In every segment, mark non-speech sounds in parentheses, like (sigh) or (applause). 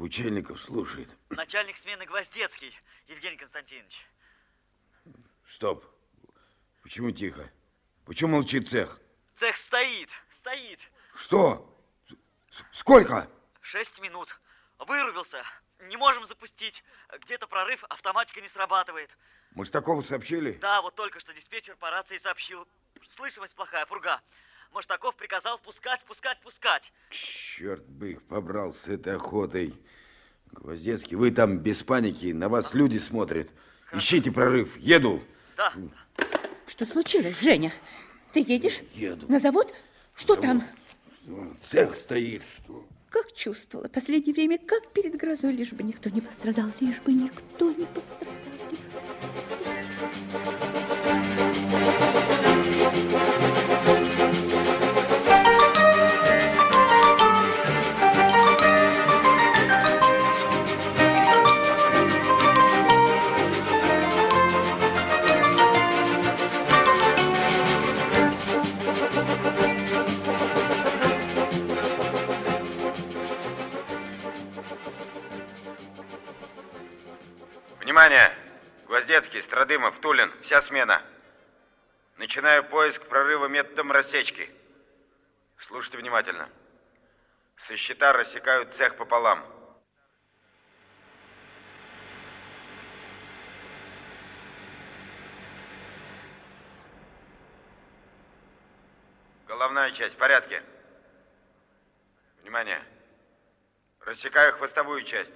Бучельников слушает. Начальник смены Гвоздецкий, Евгений Константинович. Стоп. Почему тихо? Почему молчит цех? Цех стоит, стоит. Что? С- Сколько? Шесть минут. Вырубился. Не можем запустить. Где-то прорыв, автоматика не срабатывает. Муштакову сообщили? Да, вот только что диспетчер по рации сообщил. Слышимость плохая, пурга. Маштаков приказал пускать, пускать, пускать. Черт бы их побрал с этой охотой. Гвоздецкий, вы там без паники, на вас люди смотрят. Ищите прорыв. Еду. Да. Что случилось, Женя? Ты едешь? Еду. На завод? Что там? Цех стоит. Что? Как чувствовала последнее время, как перед грозой, лишь бы никто не пострадал, лишь бы никто не пострадал. Внимание! Гвоздецкий, Страдымов, Тулин, вся смена. Начинаю поиск прорыва методом рассечки. Слушайте внимательно. Со счета рассекают цех пополам. Головная часть порядке. Внимание. Рассекаю хвостовую часть.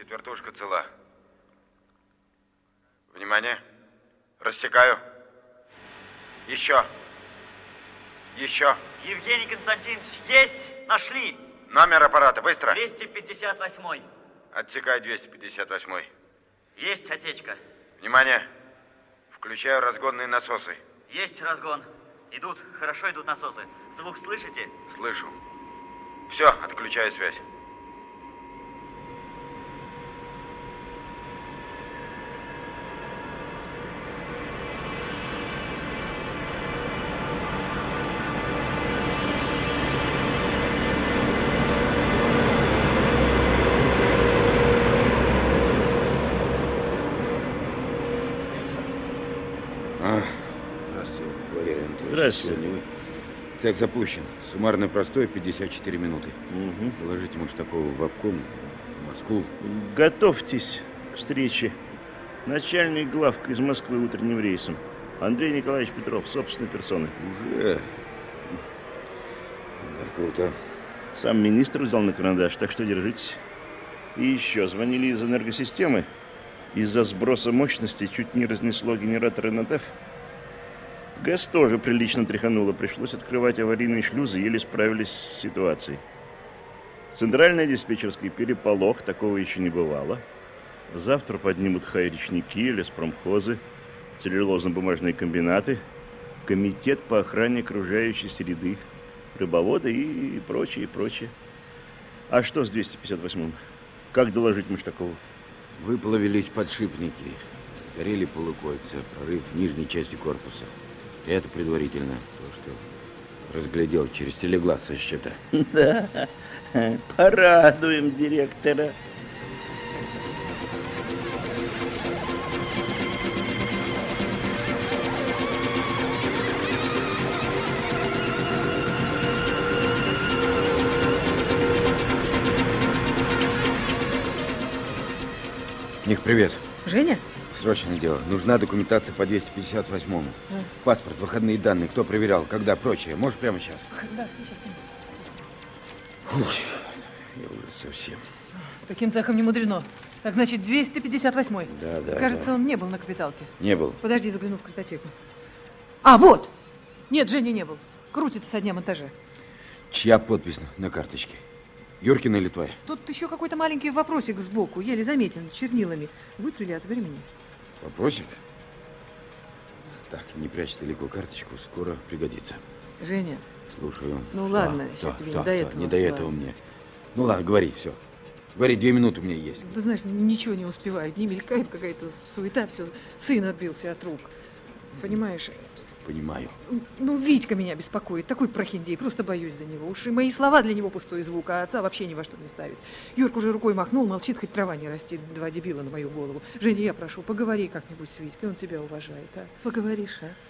Четвертушка цела. Внимание. Рассекаю. Еще. Еще. Евгений Константинович, есть! Нашли! Номер аппарата, быстро. 258. Отсекаю 258. Есть отсечка. Внимание. Включаю разгонные насосы. Есть разгон. Идут, хорошо идут насосы. Звук слышите? Слышу. Все, отключаю связь. Здравствуйте, Валерий Анатольевич. Здравствуйте. Сегодня вы. Цех запущен. Суммарно простой 54 минуты. Положите Маштакова в обком, в Москву. Готовьтесь к встрече. Начальник главка из Москвы утренним рейсом. Андрей Николаевич Петров, собственной персоной. Уже. Да, круто. Сам министр взял на карандаш, так что держитесь. И еще звонили из энергосистемы. Из-за сброса мощности чуть не разнесло генераторы на ТЭФ. ГЭС тоже прилично тряхануло. Пришлось открывать аварийные шлюзы, еле справились с ситуацией. Центральный диспетчерский переполох, такого еще не бывало. Завтра поднимут хайречники, леспромхозы, целлюлозно-бумажные комбинаты, комитет по охране окружающей среды, рыбоводы и прочее, прочее. А что с 258-м? Как доложить Маштакову? Выплавились подшипники. Сгорели полукольца. Прорыв в нижней части корпуса. Это предварительно. То, что разглядел через телеглаз со счета. (laughs) Да, порадуем директора. Них привет. Женя? Срочное дело. Нужна документация по 258-му. Паспорт, выходные данные, кто проверял, когда, прочее. Можешь прямо сейчас? Да, Фух, я уже совсем. Таким цехом не мудрено. Так значит, 258-й. Да, да, Кажется, да. он не был на капиталке. Не был. Подожди, загляну в картотеку. А, вот! Нет, Женя не был. Крутится со дня монтажа. Чья подпись на- на карточке? Юркина или твоя? Тут еще какой-то маленький вопросик сбоку, еле заметен, чернилами. Выцвели от времени. Вопросик? Так, не прячь далеко карточку, скоро пригодится. Женя, Слушаю. Ну Что? ладно, Что? сейчас тебе Что? не до этого. Не до этого мне. Ну ладно, говори, все. Говори, две минуты у меня есть. ты знаешь, ничего не успеваю. Не мелькает какая-то суета, все. Сын отбился от рук. Понимаешь? Понимаю. Ну, Витька меня беспокоит. Такой прохиндей. Просто боюсь за него. Уж и мои слова для него пустой звук, а отца вообще ни во что не ставит. Юрк уже рукой махнул, молчит, хоть трава не растет. Два дебила на мою голову. Женя, я прошу, поговори как-нибудь с Витькой, он тебя уважает, а? Поговоришь, а?